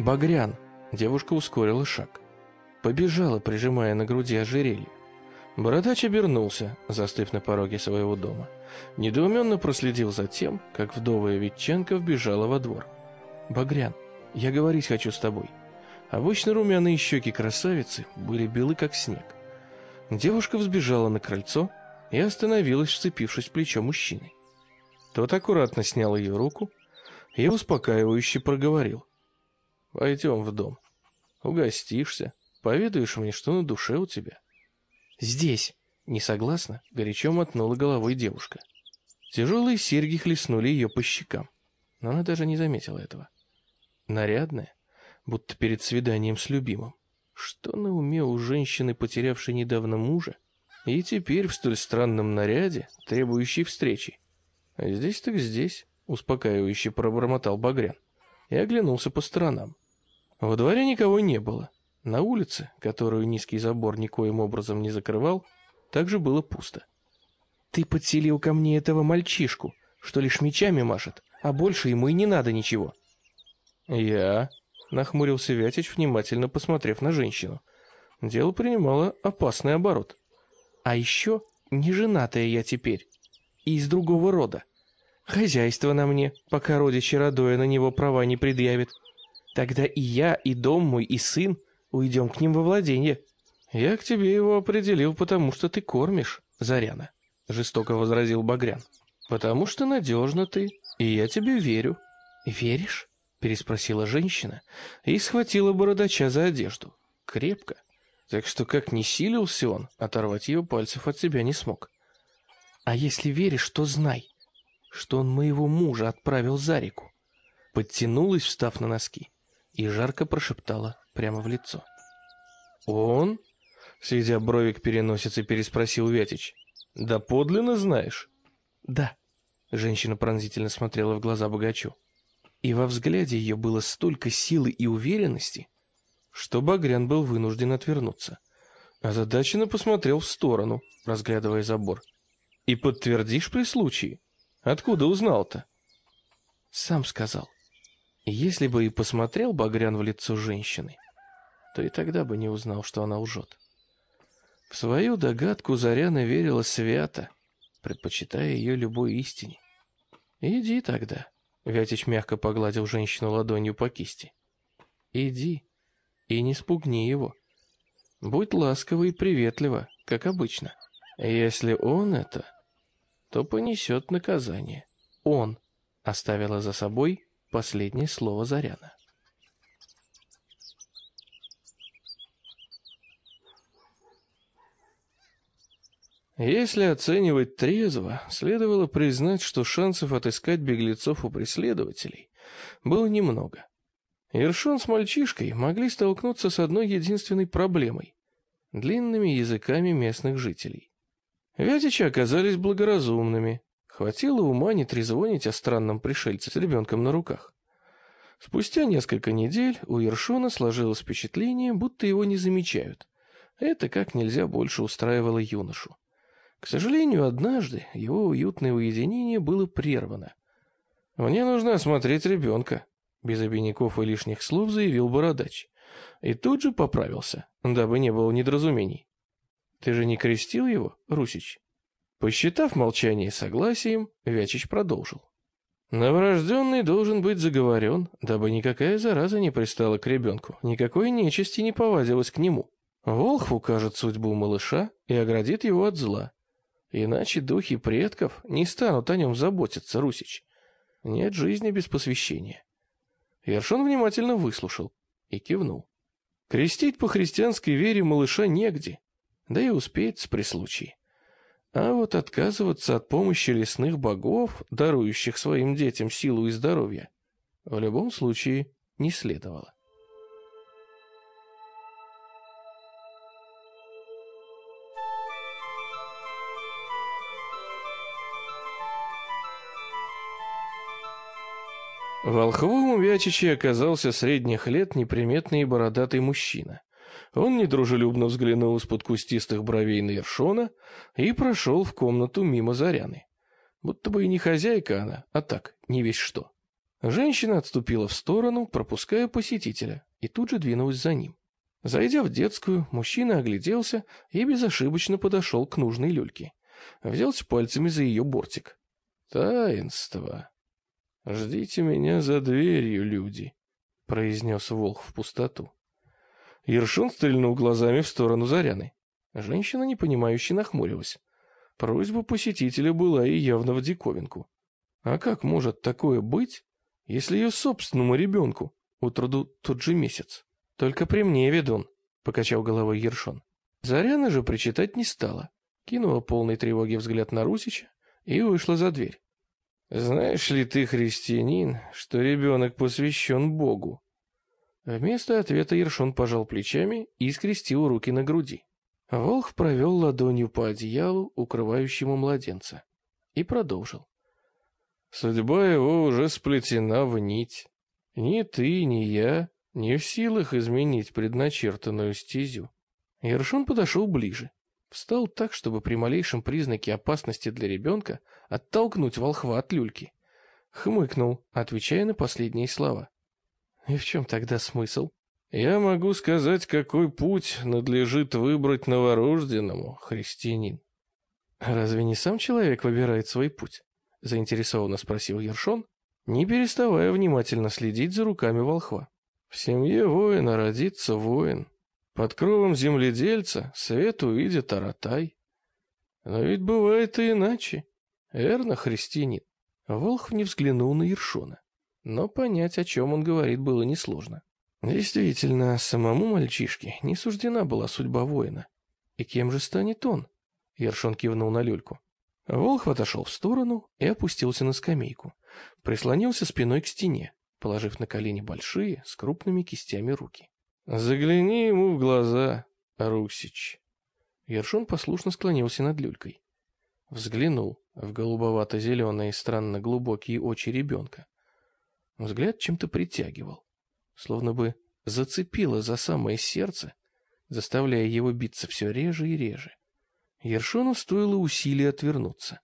«Багрян!» Девушка ускорила шаг. Побежала, прижимая на груди ожерелье. Бородач обернулся, застыв на пороге своего дома. Недоуменно проследил за тем, как вдовая Ветченко вбежала во двор. «Багрян, я говорить хочу с тобой». Обычно румяные щеки красавицы были белы, как снег. Девушка взбежала на крыльцо и остановилась, вцепившись в плечо мужчины. Тот аккуратно снял ее руку и успокаивающе проговорил. «Пойдем в дом. Угостишься, поведаешь мне, что на душе у тебя». «Здесь!» — не согласна, горячо мотнула головой девушка. Тяжелые серьги хлестнули ее по щекам, но она даже не заметила этого. Нарядная, будто перед свиданием с любимым. Что на уме у женщины, потерявшей недавно мужа, и теперь в столь странном наряде, требующей встречи? Здесь так здесь, успокаивающе пробормотал Багрян и оглянулся по сторонам. Во дворе никого не было. На улице, которую низкий забор никоим образом не закрывал, также было пусто. «Ты подселил ко мне этого мальчишку, что лишь мечами машет, а больше ему и не надо ничего». «Я?» нахмурился Вятич, внимательно посмотрев на женщину. Дело принимало опасный оборот. А еще не женатая я теперь, и из другого рода. Хозяйство на мне, пока родичи Радоя на него права не предъявят. Тогда и я, и дом мой, и сын уйдем к ним во владение. Я к тебе его определил, потому что ты кормишь, Заряна, жестоко возразил Багрян. Потому что надежно ты, и я тебе верю. Веришь? переспросила женщина и схватила бородача за одежду. Крепко. Так что как ни силился он, оторвать ее пальцев от себя не смог. А если веришь, то знай, что он моего мужа отправил за реку. Подтянулась, встав на носки, и жарко прошептала прямо в лицо. Он? Сведя бровик переносицы, переспросил Вятич. Да подлинно знаешь? Да. Женщина пронзительно смотрела в глаза богачу и во взгляде ее было столько силы и уверенности, что Багрян был вынужден отвернуться. Озадаченно посмотрел в сторону, разглядывая забор. «И подтвердишь при случае? Откуда узнал-то?» «Сам сказал. Если бы и посмотрел Багрян в лицо женщины, то и тогда бы не узнал, что она лжет. В свою догадку Заряна верила свято, предпочитая ее любой истине. Иди тогда, Вятич мягко погладил женщину ладонью по кисти. Иди и не спугни его. Будь ласково и приветлива, как обычно. Если он это, то понесет наказание. Он оставила за собой последнее слово Заряна. Если оценивать трезво, следовало признать, что шансов отыскать беглецов у преследователей было немного. Ершон с мальчишкой могли столкнуться с одной единственной проблемой — длинными языками местных жителей. Вятичи оказались благоразумными, хватило ума не трезвонить о странном пришельце с ребенком на руках. Спустя несколько недель у Ершона сложилось впечатление, будто его не замечают. Это как нельзя больше устраивало юношу. К сожалению, однажды его уютное уединение было прервано. «Мне нужно осмотреть ребенка», — без обиняков и лишних слов заявил Бородач. И тут же поправился, дабы не было недоразумений. «Ты же не крестил его, Русич?» Посчитав молчание согласием, Вячич продолжил. Новорожденный должен быть заговорен, дабы никакая зараза не пристала к ребенку, никакой нечисти не повадилась к нему. Волхв укажет судьбу малыша и оградит его от зла. Иначе духи предков не станут о нем заботиться, Русич. Нет жизни без посвящения. Ершон внимательно выслушал и кивнул. Крестить по христианской вере малыша негде, да и успеется при случае. А вот отказываться от помощи лесных богов, дарующих своим детям силу и здоровье, в любом случае не следовало. Волхвом у Вячичи оказался средних лет неприметный и бородатый мужчина. Он недружелюбно взглянул из-под кустистых бровей на Ершона и прошел в комнату мимо Заряны. Будто бы и не хозяйка она, а так, не весь что. Женщина отступила в сторону, пропуская посетителя, и тут же двинулась за ним. Зайдя в детскую, мужчина огляделся и безошибочно подошел к нужной люльке. Взялся пальцами за ее бортик. «Таинство. Ждите меня за дверью, люди», — произнес волк в пустоту. Ершун стрельнул глазами в сторону Заряны. Женщина, непонимающе, нахмурилась. Просьба посетителя была и явно в диковинку. А как может такое быть, если ее собственному ребенку утроду тот же месяц? Только при мне, ведун, — покачал головой Ершон. Заряна же причитать не стала. Кинула полной тревоги взгляд на Русича и вышла за дверь. «Знаешь ли ты, христианин, что ребенок посвящен Богу?» Вместо ответа Ершон пожал плечами и скрестил руки на груди. Волх провел ладонью по одеялу, укрывающему младенца, и продолжил. «Судьба его уже сплетена в нить. Ни ты, ни я не в силах изменить предначертанную стезю». Ершон подошел ближе, встал так, чтобы при малейшем признаке опасности для ребенка оттолкнуть волхва от люльки. Хмыкнул, отвечая на последние слова. «И в чем тогда смысл?» Я могу сказать, какой путь надлежит выбрать новорожденному, христианин. Разве не сам человек выбирает свой путь? Заинтересованно спросил Ершон, не переставая внимательно следить за руками волхва. В семье воина родится воин. Под кровом земледельца свет увидит Аратай. Но ведь бывает и иначе. Верно, христианин? Волхв не взглянул на Ершона, но понять, о чем он говорит, было несложно. Действительно, самому мальчишке не суждена была судьба воина. И кем же станет он? Ершон кивнул на люльку. Волхв отошел в сторону и опустился на скамейку. Прислонился спиной к стене, положив на колени большие, с крупными кистями руки. «Загляни ему в глаза, Русич». Ершон послушно склонился над люлькой. Взглянул в голубовато-зеленые странно глубокие очи ребенка. Взгляд чем-то притягивал словно бы зацепило за самое сердце, заставляя его биться все реже и реже. Ершону стоило усилий отвернуться.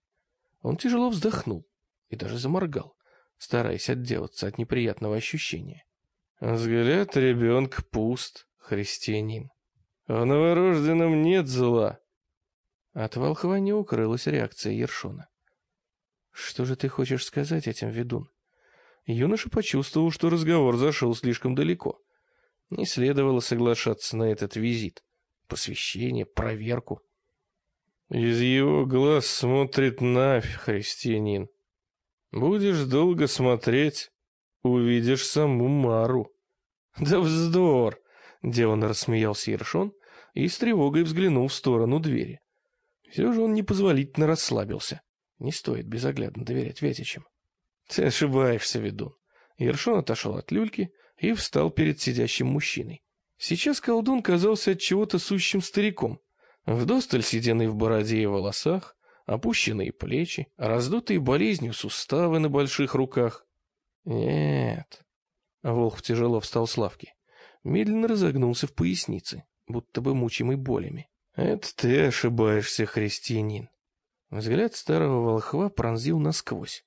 Он тяжело вздохнул и даже заморгал, стараясь отделаться от неприятного ощущения. Взгляд ребенка пуст, христианин. В новорожденном нет зла. От волхва не укрылась реакция Ершона. Что же ты хочешь сказать этим, ведун? Юноша почувствовал, что разговор зашел слишком далеко. Не следовало соглашаться на этот визит. Посвящение, проверку. Из его глаз смотрит Навь, христианин. Будешь долго смотреть, увидишь саму Мару. Да вздор! Делано рассмеялся Ершон и с тревогой взглянул в сторону двери. Все же он непозволительно расслабился. Не стоит безоглядно доверять Вятичам. Ты ошибаешься, ведун. Ершон отошел от люльки и встал перед сидящим мужчиной. Сейчас колдун казался от чего-то сущим стариком. Вдосталь сиденный в бороде и волосах, опущенные плечи, раздутые болезнью суставы на больших руках. Нет. Волх тяжело встал с лавки. Медленно разогнулся в пояснице, будто бы мучимый болями. Это ты ошибаешься, христианин. Взгляд старого волхва пронзил насквозь.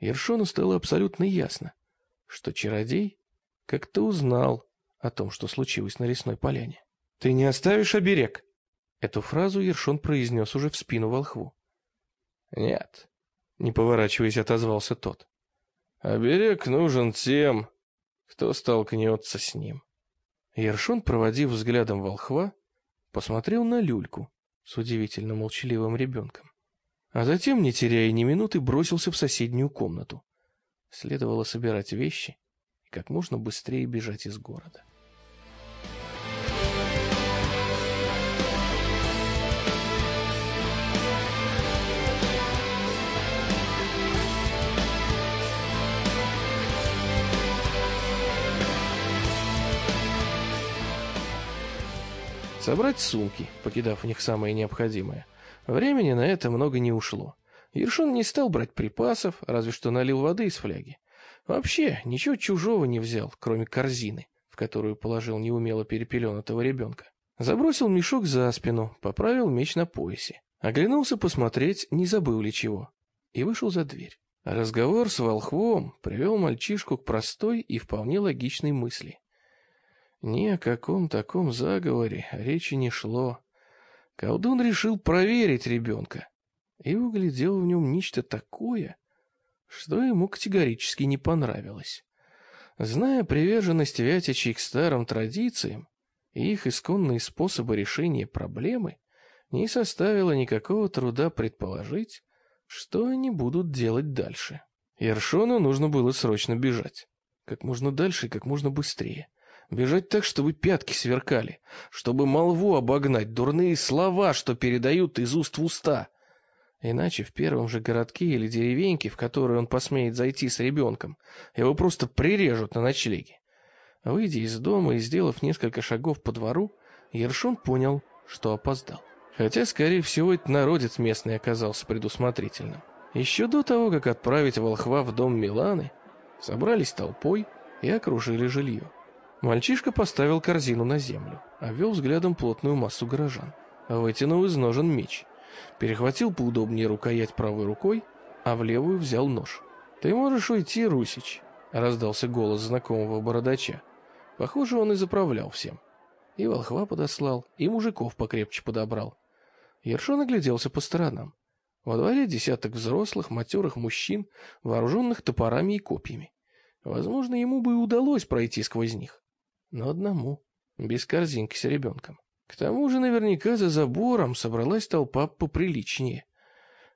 Ершону стало абсолютно ясно, что чародей как-то узнал о том, что случилось на лесной поляне. «Ты не оставишь оберег?» Эту фразу Ершон произнес уже в спину волхву. «Нет», — не поворачиваясь, отозвался тот. «Оберег нужен тем, кто столкнется с ним». Ершон, проводив взглядом волхва, посмотрел на люльку с удивительно молчаливым ребенком. А затем, не теряя ни минуты, бросился в соседнюю комнату. Следовало собирать вещи и как можно быстрее бежать из города. Собрать сумки, покидав в них самое необходимое – Времени на это много не ушло. Ершон не стал брать припасов, разве что налил воды из фляги. Вообще, ничего чужого не взял, кроме корзины, в которую положил неумело перепеленутого ребенка. Забросил мешок за спину, поправил меч на поясе. Оглянулся посмотреть, не забыл ли чего. И вышел за дверь. Разговор с волхвом привел мальчишку к простой и вполне логичной мысли. Ни о каком таком заговоре речи не шло. Колдун решил проверить ребенка и углядел в нем нечто такое, что ему категорически не понравилось. Зная приверженность Вятичей к старым традициям и их исконные способы решения проблемы, не составило никакого труда предположить, что они будут делать дальше. Ершону нужно было срочно бежать. Как можно дальше и как можно быстрее. Бежать так, чтобы пятки сверкали, чтобы молву обогнать, дурные слова, что передают из уст в уста. Иначе в первом же городке или деревеньке, в который он посмеет зайти с ребенком, его просто прирежут на ночлеге. Выйдя из дома и сделав несколько шагов по двору, Ершон понял, что опоздал. Хотя, скорее всего, этот народец местный оказался предусмотрительным. Еще до того, как отправить волхва в дом Миланы, собрались толпой и окружили жилье. Мальчишка поставил корзину на землю, обвел взглядом плотную массу горожан. Вытянул из ножен меч, перехватил поудобнее рукоять правой рукой, а в левую взял нож. «Ты можешь уйти, Русич», — раздался голос знакомого бородача. Похоже, он и заправлял всем. И волхва подослал, и мужиков покрепче подобрал. Ершон огляделся по сторонам. Во дворе десяток взрослых, матерых мужчин, вооруженных топорами и копьями. Возможно, ему бы и удалось пройти сквозь них. Но одному, без корзинки с ребенком. К тому же наверняка за забором собралась толпа поприличнее.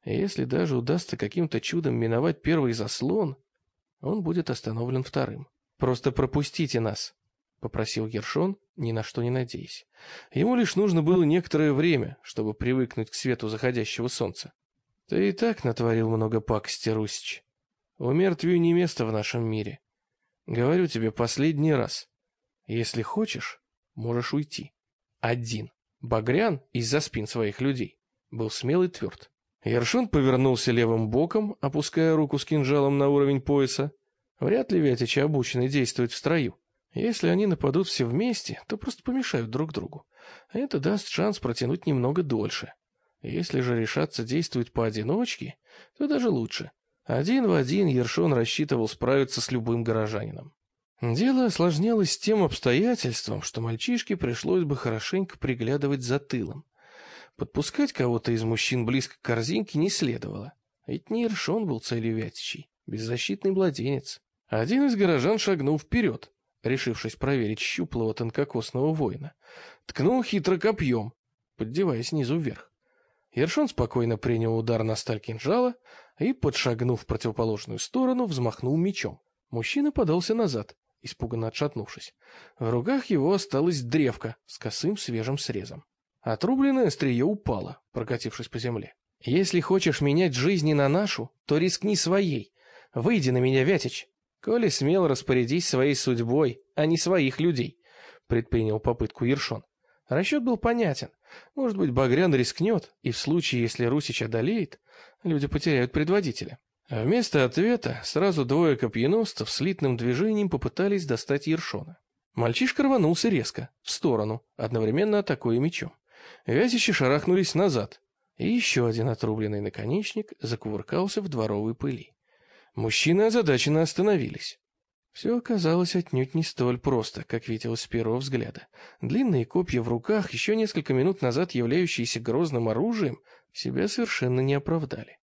если даже удастся каким-то чудом миновать первый заслон, он будет остановлен вторым. «Просто пропустите нас», попросил Гершон, ни на что не надеясь. Ему лишь нужно было некоторое время, чтобы привыкнуть к свету заходящего солнца. Ты и так натворил много пакости, Русич. У мертвию не место в нашем мире. Говорю тебе последний раз. Если хочешь, можешь уйти. Один. Багрян из-за спин своих людей был смел и тверд. Ершон повернулся левым боком, опуская руку с кинжалом на уровень пояса. Вряд ли Вятичи обучены действовать в строю. Если они нападут все вместе, то просто помешают друг другу. Это даст шанс протянуть немного дольше. Если же решаться действовать поодиночке, то даже лучше. Один в один Ершон рассчитывал справиться с любым горожанином. Дело осложнялось тем обстоятельством, что мальчишке пришлось бы хорошенько приглядывать за тылом. Подпускать кого-то из мужчин близко к корзинке не следовало. Ведь не Ершон был целью Вятичей, беззащитный младенец. Один из горожан шагнул вперед, решившись проверить щуплого тонкокосного воина. Ткнул хитро копьем, поддевая снизу вверх. Ершон спокойно принял удар на сталь кинжала и, подшагнув в противоположную сторону, взмахнул мечом. Мужчина подался назад, испуганно отшатнувшись. В руках его осталась древка с косым свежим срезом. Отрубленное острие упало, прокатившись по земле. «Если хочешь менять жизни на нашу, то рискни своей. Выйди на меня, Вятич!» Коли смел распорядись своей судьбой, а не своих людей, предпринял попытку Ершон. Расчет был понятен. Может быть, Багрян рискнет, и в случае, если Русич одолеет, люди потеряют предводителя. А вместо ответа сразу двое копьеносцев слитным движением попытались достать Ершона. Мальчишка рванулся резко, в сторону, одновременно атакуя мечом. Вязищи шарахнулись назад, и еще один отрубленный наконечник закувыркался в дворовой пыли. Мужчины озадаченно остановились. Все оказалось отнюдь не столь просто, как виделось с первого взгляда. Длинные копья в руках, еще несколько минут назад являющиеся грозным оружием, себя совершенно не оправдали.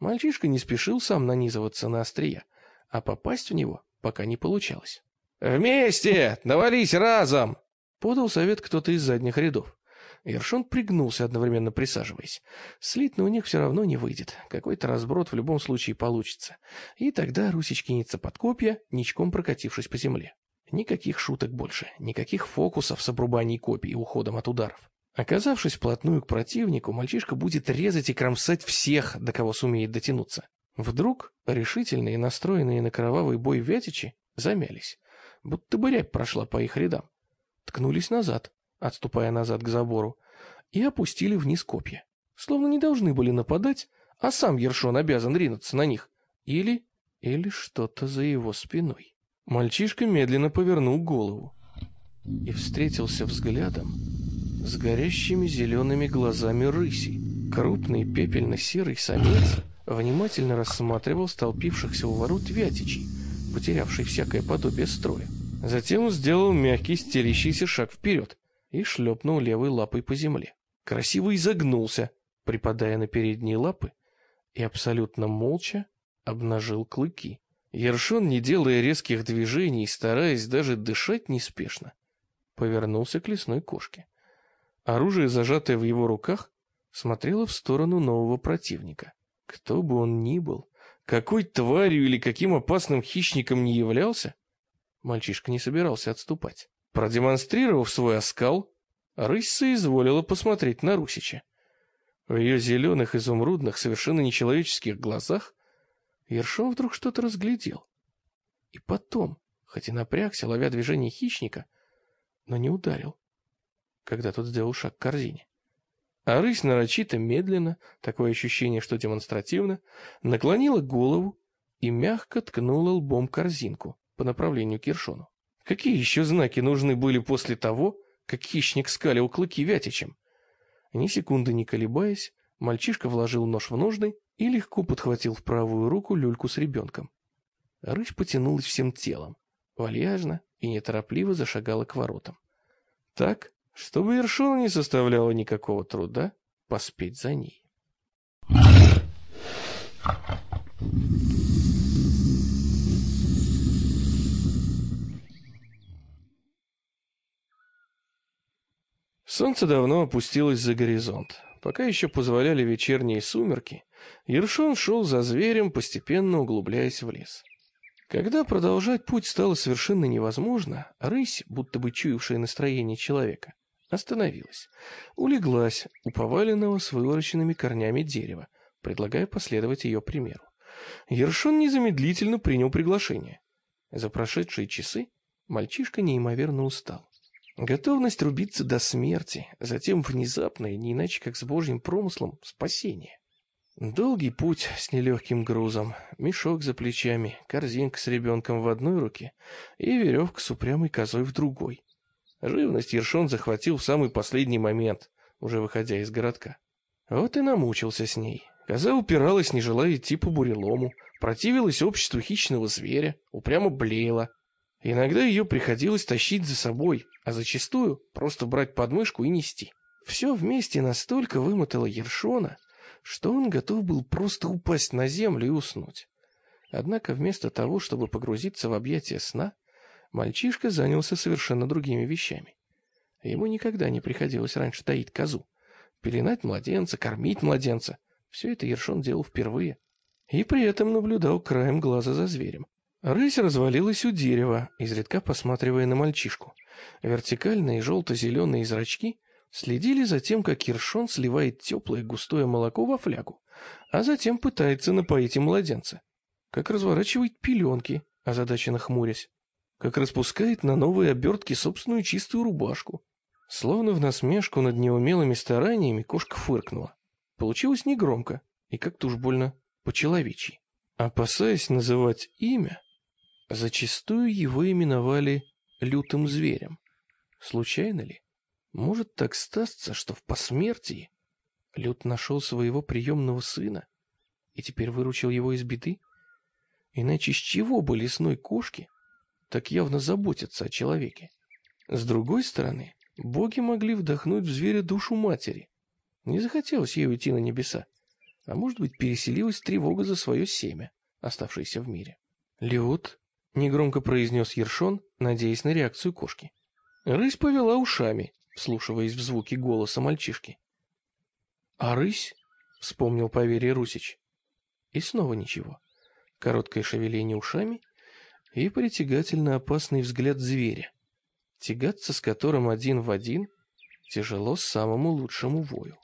Мальчишка не спешил сам нанизываться на острия, а попасть в него пока не получалось. «Вместе! Навались разом!» — подал совет кто-то из задних рядов. Ершон пригнулся, одновременно присаживаясь. Слитно у них все равно не выйдет. Какой-то разброд в любом случае получится. И тогда Русич кинется под копья, ничком прокатившись по земле. Никаких шуток больше, никаких фокусов с обрубанием копий и уходом от ударов. Оказавшись вплотную к противнику, мальчишка будет резать и кромсать всех, до кого сумеет дотянуться. Вдруг решительные, настроенные на кровавый бой вятичи замялись, будто бы рябь прошла по их рядам. Ткнулись назад, отступая назад к забору, и опустили вниз копья. Словно не должны были нападать, а сам Ершон обязан ринуться на них. Или... или что-то за его спиной. Мальчишка медленно повернул голову и встретился взглядом с горящими зелеными глазами рыси. Крупный пепельно-серый самец внимательно рассматривал столпившихся у ворот вятичей, потерявший всякое подобие строя. Затем сделал мягкий стелящийся шаг вперед и шлепнул левой лапой по земле. Красиво изогнулся, припадая на передние лапы, и абсолютно молча обнажил клыки. Ершон, не делая резких движений, стараясь даже дышать неспешно, повернулся к лесной кошке. Оружие, зажатое в его руках, смотрело в сторону нового противника. Кто бы он ни был, какой тварью или каким опасным хищником не являлся, мальчишка не собирался отступать. Продемонстрировав свой оскал, рысь соизволила посмотреть на Русича. В ее зеленых, изумрудных, совершенно нечеловеческих глазах Ершов вдруг что-то разглядел. И потом, хоть и напрягся, ловя движение хищника, но не ударил, когда тот сделал шаг к корзине. А рысь нарочито медленно, такое ощущение, что демонстративно, наклонила голову и мягко ткнула лбом корзинку по направлению к Ершону. Какие еще знаки нужны были после того, как хищник скалил клыки вятичем? Ни секунды не колебаясь, мальчишка вложил нож в ножны и легко подхватил в правую руку люльку с ребенком. Рысь потянулась всем телом, вальяжно и неторопливо зашагала к воротам. Так, чтобы Ершону не составляло никакого труда поспеть за ней. Солнце давно опустилось за горизонт. Пока еще позволяли вечерние сумерки, Ершон шел за зверем, постепенно углубляясь в лес. Когда продолжать путь стало совершенно невозможно, рысь, будто бы чуявшая настроение человека, Остановилась. Улеглась у поваленного с вывороченными корнями дерева, предлагая последовать ее примеру. Ершон незамедлительно принял приглашение. За прошедшие часы мальчишка неимоверно устал. Готовность рубиться до смерти, затем внезапное, не иначе как с божьим промыслом, спасение. Долгий путь с нелегким грузом, мешок за плечами, корзинка с ребенком в одной руке и веревка с упрямой козой в другой. Живность Ершон захватил в самый последний момент, уже выходя из городка. Вот и намучился с ней. Коза упиралась, не желая идти по бурелому, противилась обществу хищного зверя, упрямо блеяла. Иногда ее приходилось тащить за собой, а зачастую просто брать подмышку и нести. Все вместе настолько вымотало Ершона, что он готов был просто упасть на землю и уснуть. Однако вместо того, чтобы погрузиться в объятия сна, Мальчишка занялся совершенно другими вещами. Ему никогда не приходилось раньше таить козу. Пеленать младенца, кормить младенца. Все это Ершон делал впервые. И при этом наблюдал краем глаза за зверем. Рысь развалилась у дерева, изредка посматривая на мальчишку. Вертикальные желто-зеленые зрачки следили за тем, как Ершон сливает теплое густое молоко во флягу, а затем пытается напоить им младенца. Как разворачивает пеленки, озадаченно хмурясь как распускает на новые обертки собственную чистую рубашку. Словно в насмешку над неумелыми стараниями кошка фыркнула. Получилось негромко и как-то уж больно по-человечьи. Опасаясь называть имя, зачастую его именовали лютым зверем. Случайно ли? Может так статься, что в посмертии Лют нашел своего приемного сына и теперь выручил его из беды? Иначе с чего бы лесной кошке так явно заботятся о человеке. С другой стороны, боги могли вдохнуть в зверя душу матери. Не захотелось ей уйти на небеса. А может быть, переселилась тревога за свое семя, оставшееся в мире. «Леот», — негромко произнес Ершон, надеясь на реакцию кошки. Рысь повела ушами, вслушиваясь в звуки голоса мальчишки. «А рысь?» — вспомнил поверие Русич. И снова ничего. Короткое шевеление ушами — и притягательно опасный взгляд зверя, тягаться с которым один в один тяжело самому лучшему вою.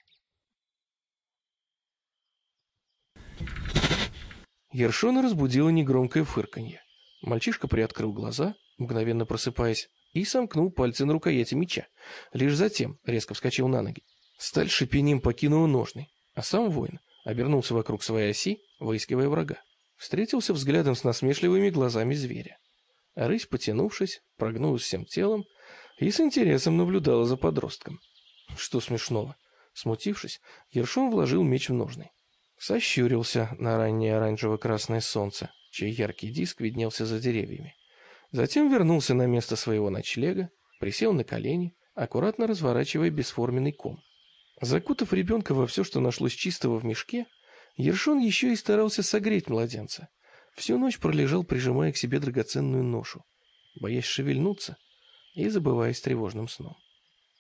Ершона разбудило негромкое фырканье. Мальчишка приоткрыл глаза, мгновенно просыпаясь, и сомкнул пальцы на рукояти меча. Лишь затем резко вскочил на ноги. Сталь шипением покинула ножны, а сам воин обернулся вокруг своей оси, выискивая врага встретился взглядом с насмешливыми глазами зверя. Рысь, потянувшись, прогнулась всем телом и с интересом наблюдала за подростком. Что смешного? Смутившись, Ершон вложил меч в ножны. Сощурился на раннее оранжево-красное солнце, чей яркий диск виднелся за деревьями. Затем вернулся на место своего ночлега, присел на колени, аккуратно разворачивая бесформенный ком. Закутав ребенка во все, что нашлось чистого в мешке, Ершон еще и старался согреть младенца. Всю ночь пролежал, прижимая к себе драгоценную ношу, боясь шевельнуться и забываясь тревожным сном.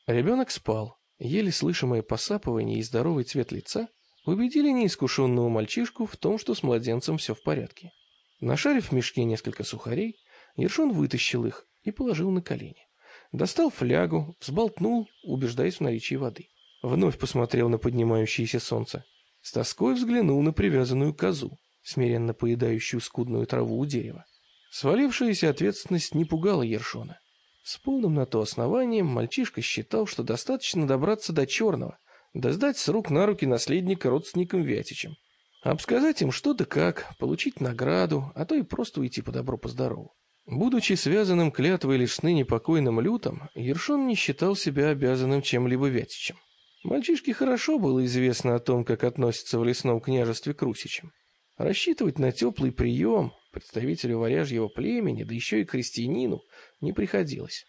Ребенок спал, еле слышимое посапывание и здоровый цвет лица убедили неискушенного мальчишку в том, что с младенцем все в порядке. Нашарив в мешке несколько сухарей, Ершон вытащил их и положил на колени. Достал флягу, взболтнул, убеждаясь в наличии воды. Вновь посмотрел на поднимающееся солнце. С тоской взглянул на привязанную козу, смиренно поедающую скудную траву у дерева. Свалившаяся ответственность не пугала Ершона. С полным на то основанием мальчишка считал, что достаточно добраться до Черного, да сдать с рук на руки наследника родственникам Вятичем. Обсказать им что да как, получить награду, а то и просто уйти по добру по здорову. Будучи связанным клятвой лишь с ныне покойным лютом, Ершон не считал себя обязанным чем-либо Вятичем. Мальчишке хорошо было известно о том, как относятся в лесном княжестве к русичам. Рассчитывать на теплый прием представителю варяжьего племени, да еще и крестьянину, не приходилось.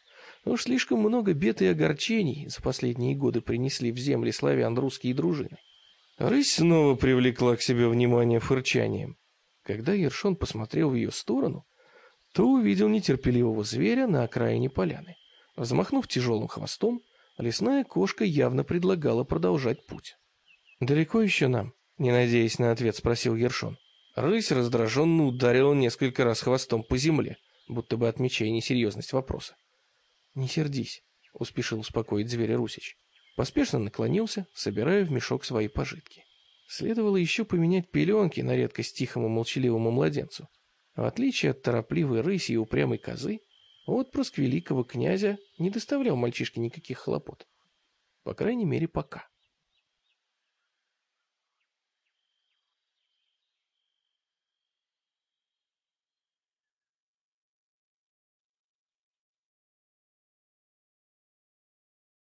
Уж слишком много бед и огорчений за последние годы принесли в земли славян русские дружины. Рысь снова привлекла к себе внимание фырчанием. Когда Ершон посмотрел в ее сторону, то увидел нетерпеливого зверя на окраине поляны. Взмахнув тяжелым хвостом, лесная кошка явно предлагала продолжать путь. «Далеко еще нам?» — не надеясь на ответ, спросил Ершон. Рысь раздраженно ударила несколько раз хвостом по земле, будто бы отмечая несерьезность вопроса. «Не сердись», — успешил успокоить зверя Русич. Поспешно наклонился, собирая в мешок свои пожитки. Следовало еще поменять пеленки на редкость тихому молчаливому младенцу. В отличие от торопливой рыси и упрямой козы, отпрыск великого князя не доставлял мальчишке никаких хлопот. По крайней мере, пока.